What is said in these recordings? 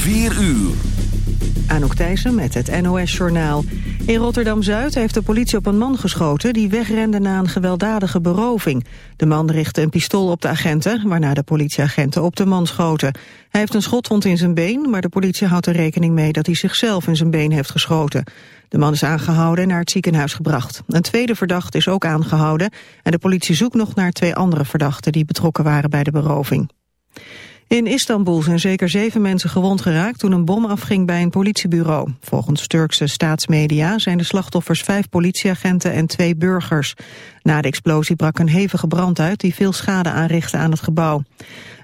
4 uur. Anouk Thijssen met het NOS-journaal. In Rotterdam-Zuid heeft de politie op een man geschoten... die wegrende na een gewelddadige beroving. De man richtte een pistool op de agenten... waarna de politieagenten op de man schoten. Hij heeft een schotwond in zijn been... maar de politie houdt er rekening mee dat hij zichzelf in zijn been heeft geschoten. De man is aangehouden en naar het ziekenhuis gebracht. Een tweede verdachte is ook aangehouden... en de politie zoekt nog naar twee andere verdachten... die betrokken waren bij de beroving. In Istanbul zijn zeker zeven mensen gewond geraakt toen een bom afging bij een politiebureau. Volgens Turkse staatsmedia zijn de slachtoffers vijf politieagenten en twee burgers. Na de explosie brak een hevige brand uit die veel schade aanrichtte aan het gebouw.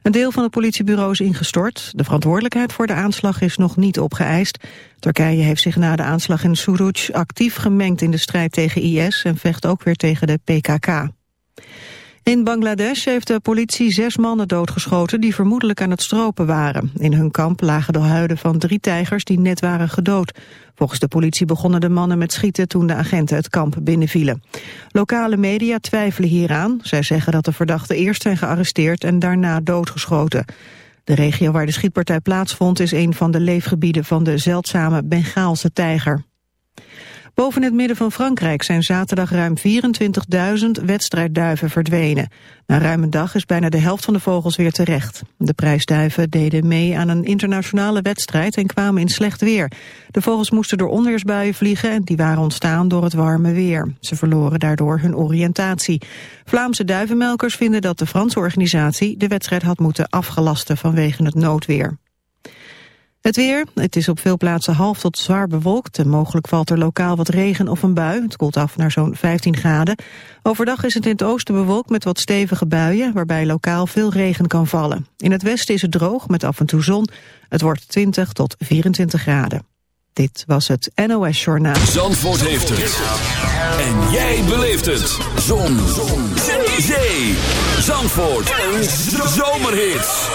Een deel van het politiebureau is ingestort. De verantwoordelijkheid voor de aanslag is nog niet opgeëist. Turkije heeft zich na de aanslag in Suruc actief gemengd in de strijd tegen IS en vecht ook weer tegen de PKK. In Bangladesh heeft de politie zes mannen doodgeschoten die vermoedelijk aan het stropen waren. In hun kamp lagen de huiden van drie tijgers die net waren gedood. Volgens de politie begonnen de mannen met schieten toen de agenten het kamp binnenvielen. Lokale media twijfelen hieraan. Zij zeggen dat de verdachten eerst zijn gearresteerd en daarna doodgeschoten. De regio waar de schietpartij plaatsvond is een van de leefgebieden van de zeldzame Bengaalse tijger. Boven het midden van Frankrijk zijn zaterdag ruim 24.000 wedstrijdduiven verdwenen. Na ruim een dag is bijna de helft van de vogels weer terecht. De prijsduiven deden mee aan een internationale wedstrijd en kwamen in slecht weer. De vogels moesten door onweersbuien vliegen en die waren ontstaan door het warme weer. Ze verloren daardoor hun oriëntatie. Vlaamse duivenmelkers vinden dat de Franse organisatie de wedstrijd had moeten afgelasten vanwege het noodweer. Het weer, het is op veel plaatsen half tot zwaar bewolkt... en mogelijk valt er lokaal wat regen of een bui. Het koelt af naar zo'n 15 graden. Overdag is het in het oosten bewolkt met wat stevige buien... waarbij lokaal veel regen kan vallen. In het westen is het droog met af en toe zon. Het wordt 20 tot 24 graden. Dit was het NOS Journaal. Zandvoort heeft het. En jij beleeft het. Zon. Zon. Zee. Zandvoort. Een zomerhit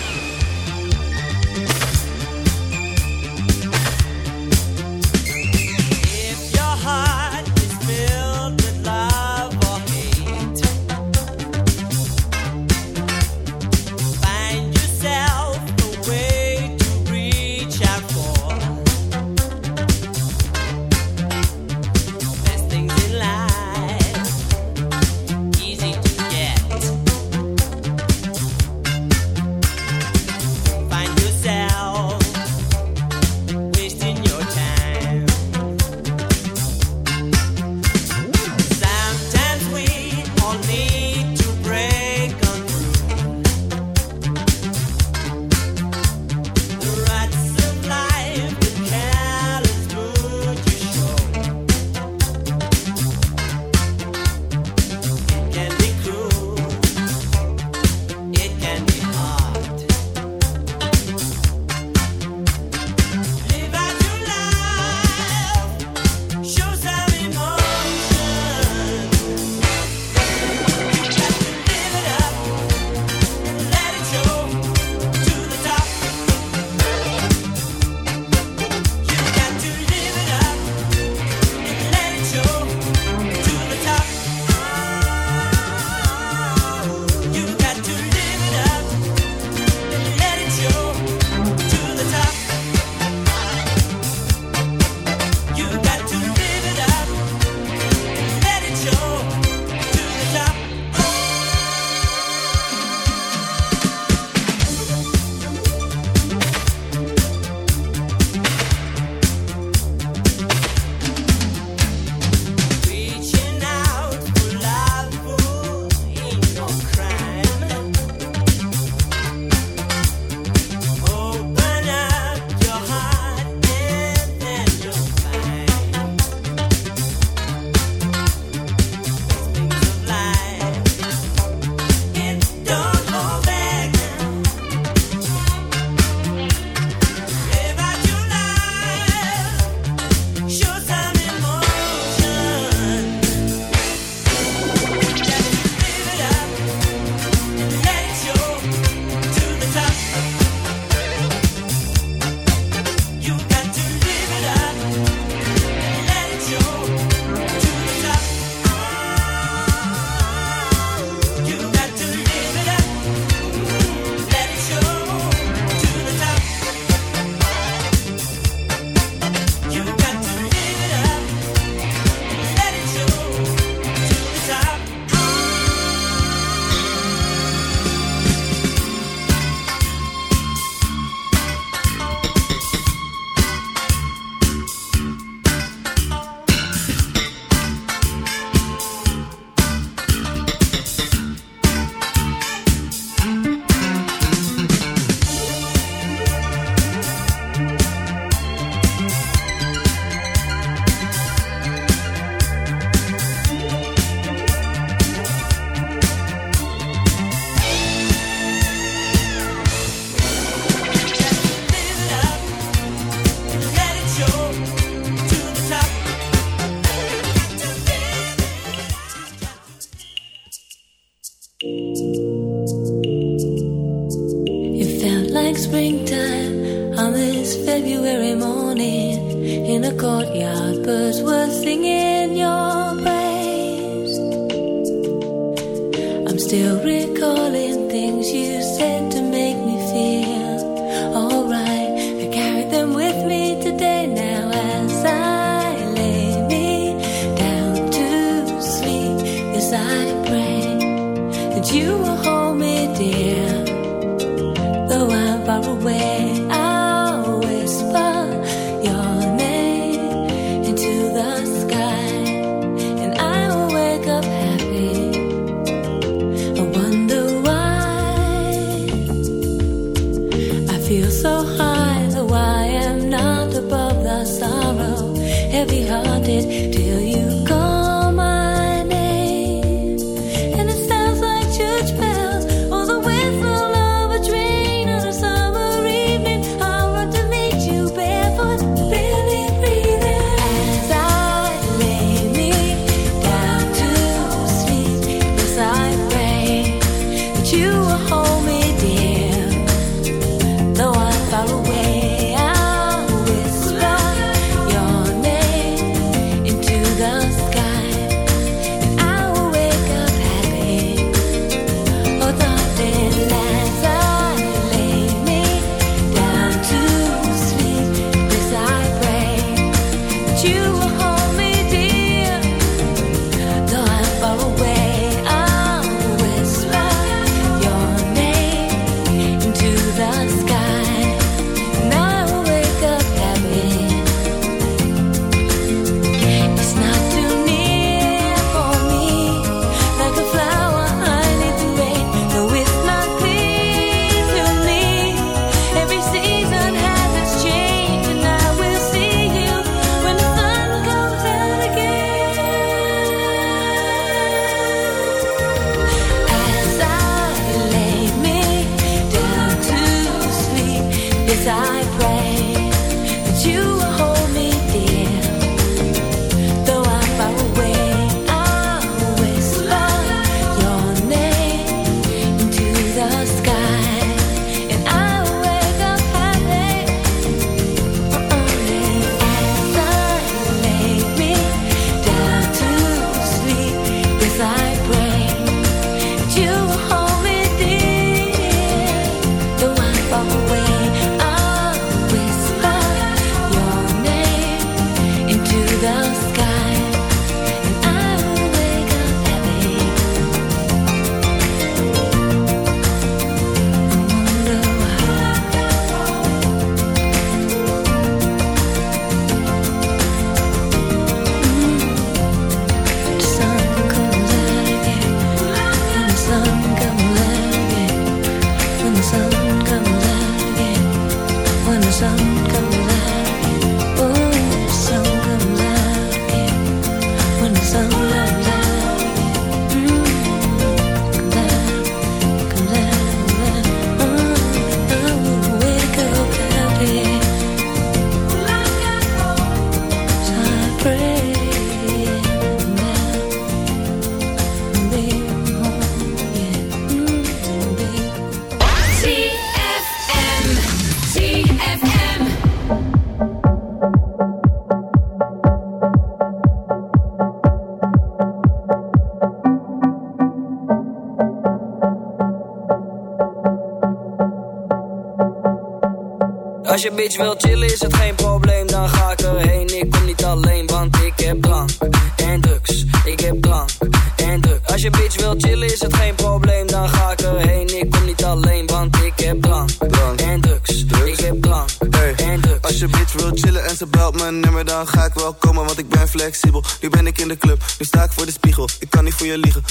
je liegen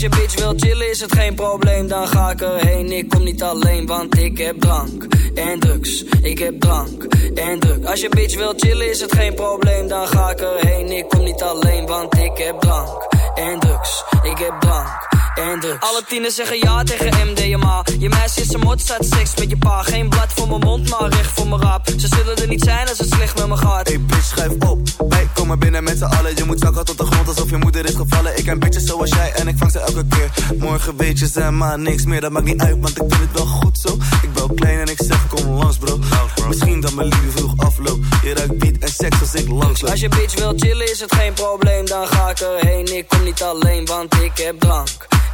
Als je bitch wil chillen is het geen probleem, dan ga ik erheen. Ik kom niet alleen, want ik heb drank en drugs. Ik heb drank en drugs. Als je bitch wil chillen is het geen probleem, dan ga ik erheen. Ik kom niet alleen, want ik heb drank en drugs. Ik heb drank. Alle tieners zeggen ja tegen MDMA. Je meisje is een mot, staat seks met je pa. Geen blad voor mijn mond, maar recht voor mijn rap. Ze zullen er niet zijn als het slecht met me gaat. Hey bitch, schrijf op maar binnen met z'n allen Je moet zakken tot de grond alsof je moeder is gevallen Ik heb bitches zoals jij en ik vang ze elke keer Morgen weet je ze maar niks meer Dat maakt niet uit, want ik doe het wel goed zo Ik ben klein en ik zeg kom langs bro, Misschien dat mijn liefde vroeg afloopt Je ruikt beat en seks als ik langsloop Als je bitch wil chillen is het geen probleem Dan ga ik erheen, ik kom niet alleen Want ik heb drank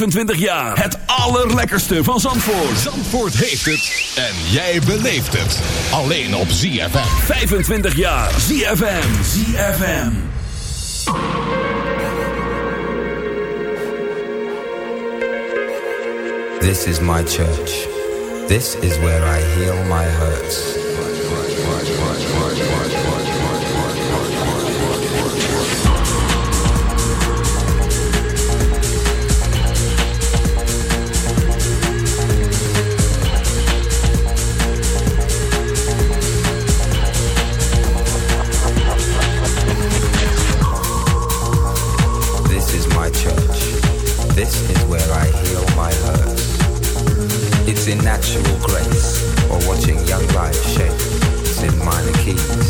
25 jaar. Het allerlekkerste van Zandvoort. Zandvoort heeft het. En jij beleeft het. Alleen op ZFM. 25 jaar. ZFM. ZFM. This is my church. This is where I heal my hurts. life shape, it's in minor keys.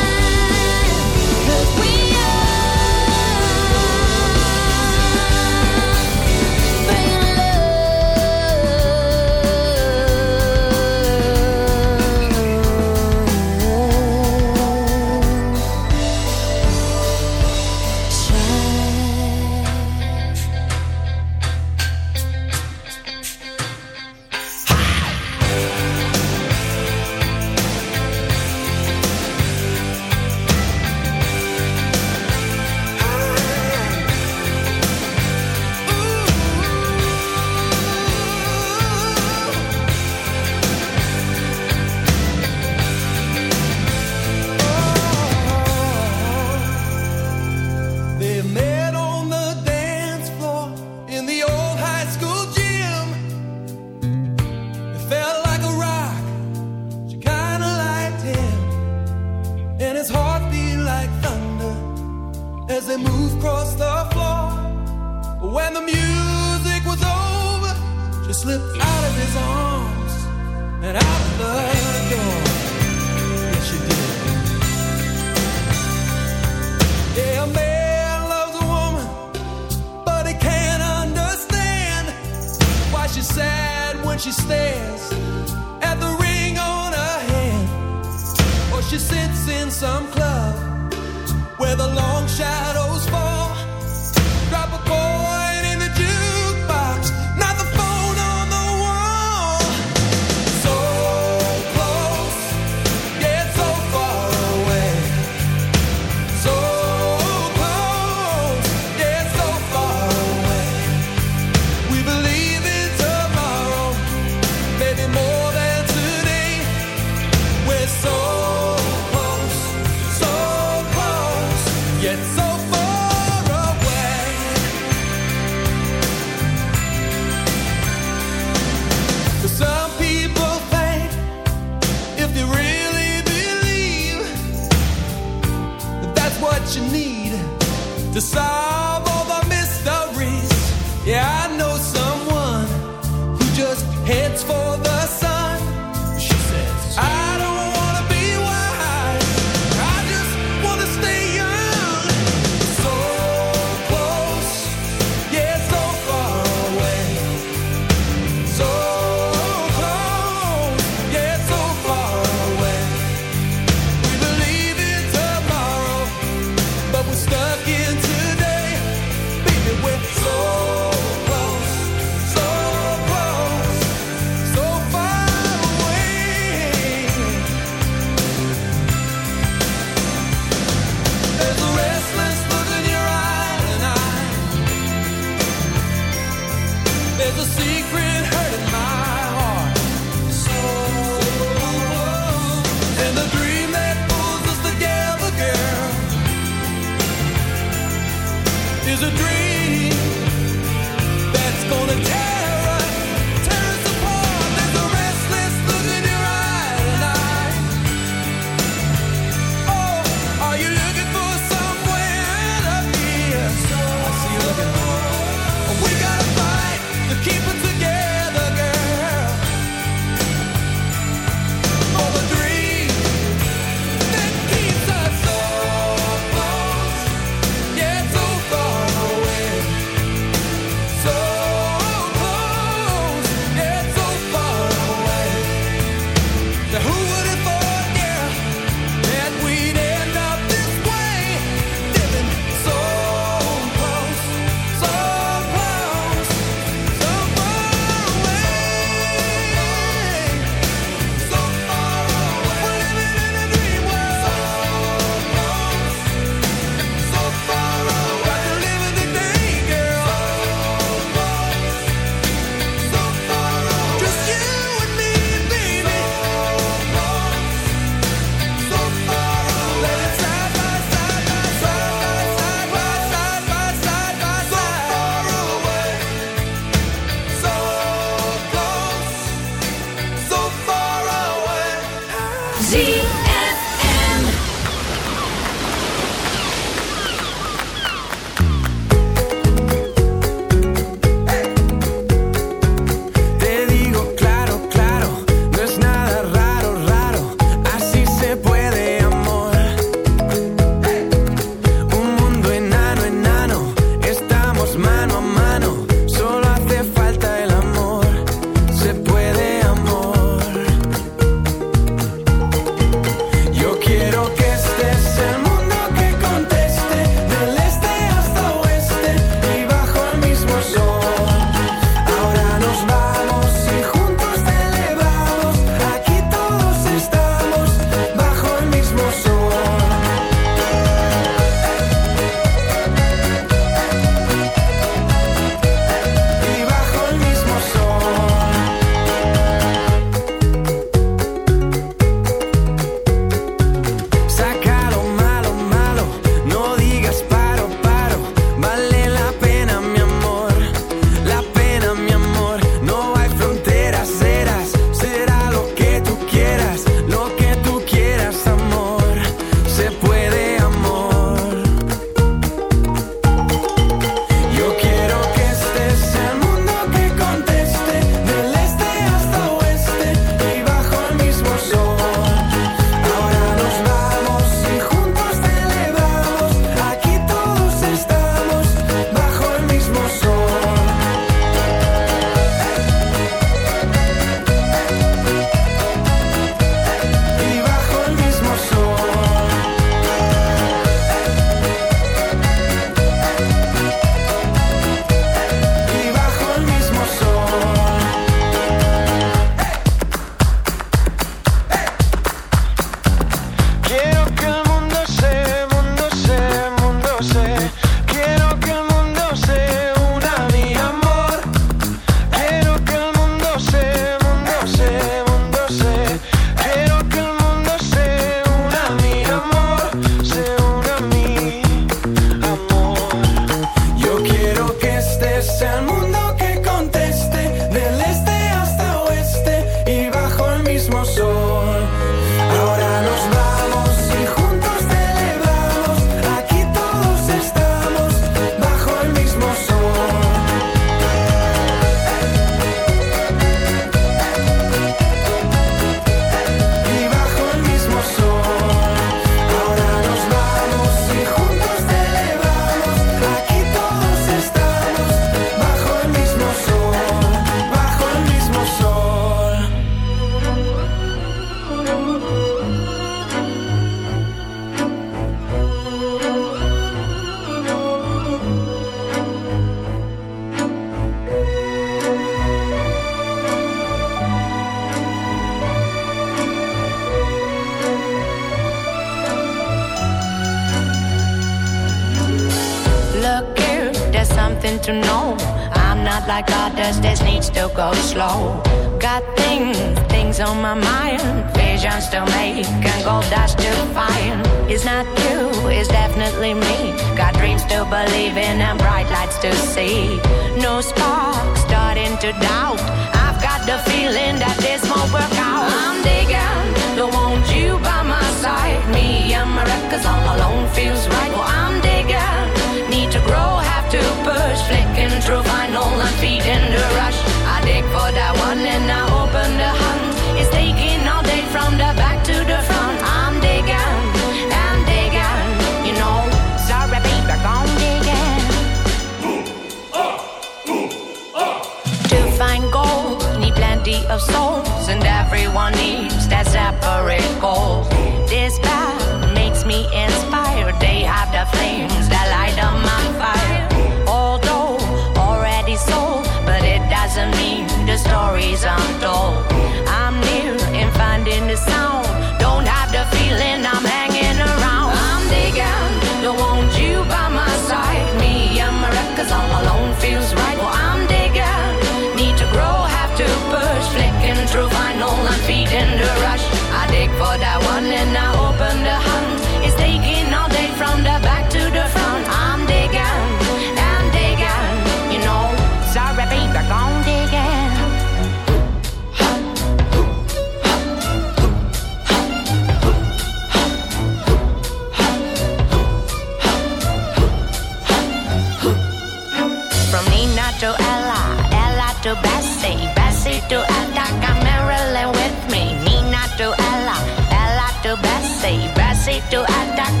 sleep? Do I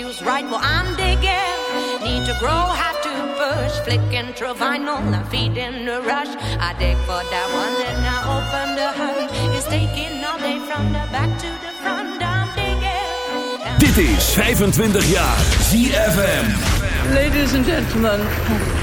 feels right. Well, I'm digging. Need to grow, have to push. Flicking through vinyl, I'm feeding the rush. I dig for that one, and I open the hunt. It's taking all day from the back to the front. I'm digging. Dit is 25 jaar ZFM. Ladies and gentlemen.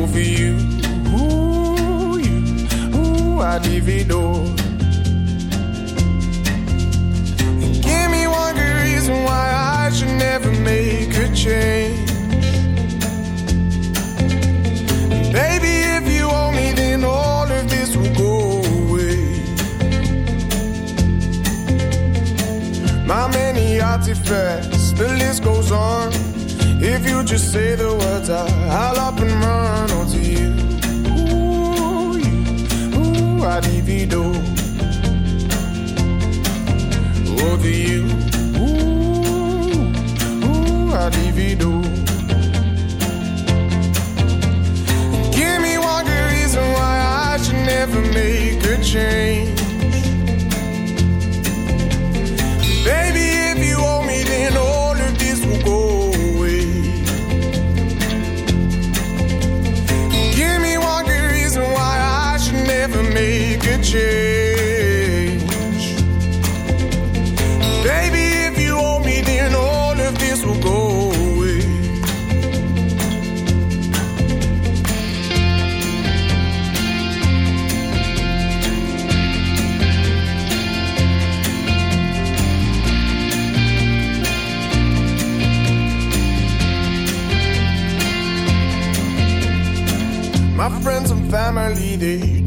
Over you. Ooh, you, ooh, I would even divido. Give me one good reason why I should never make a change. Baby, if you owe me, then all of this will go away. My many artifacts, the list goes on if you just say the words I, I'll up and run on to you Ooh, you, ooh, I would even do. Oh, to you Ooh, ooh, I would even do. Give me one good reason why I should never make a change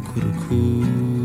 Cuckoo.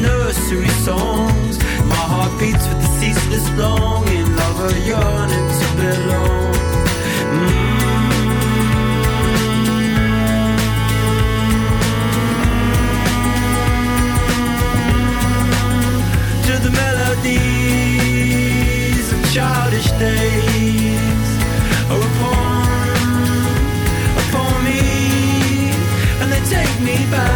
nursery songs. My heart beats with a ceaseless longing of a yearning to belong. Mm. To the melodies of childish days are oh, upon, upon me, and they take me back.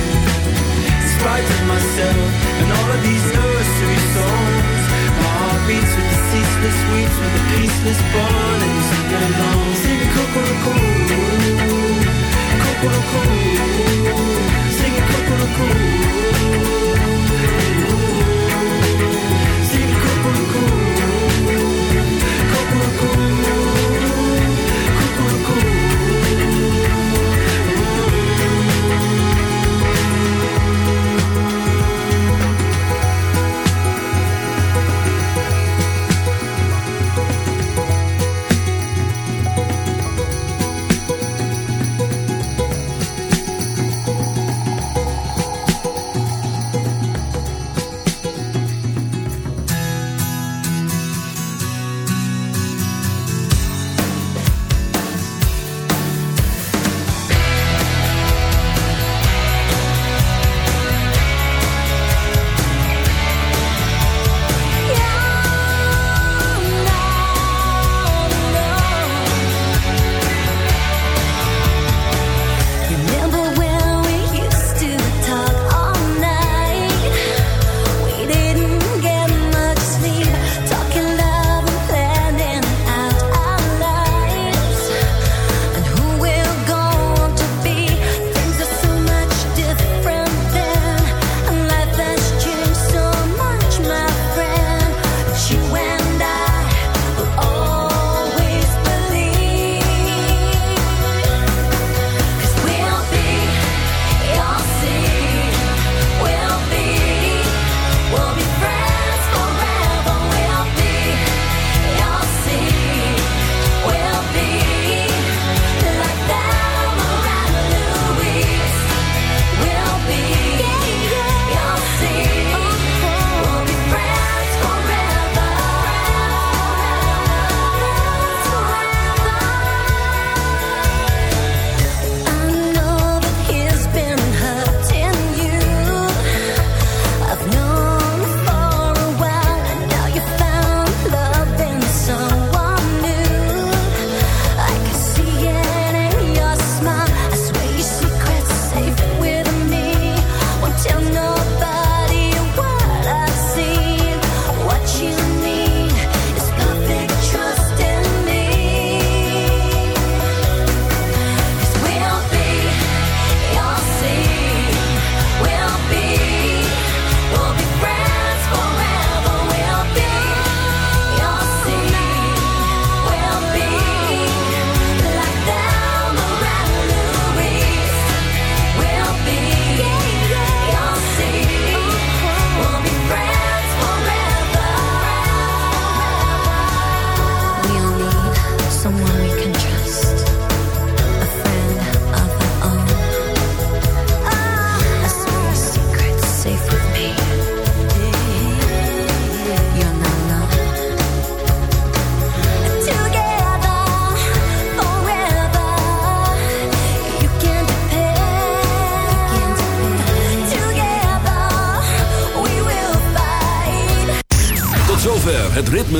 frighten myself And all of these nursery songs My heart beats with the ceaseless weeds With the peaceless bones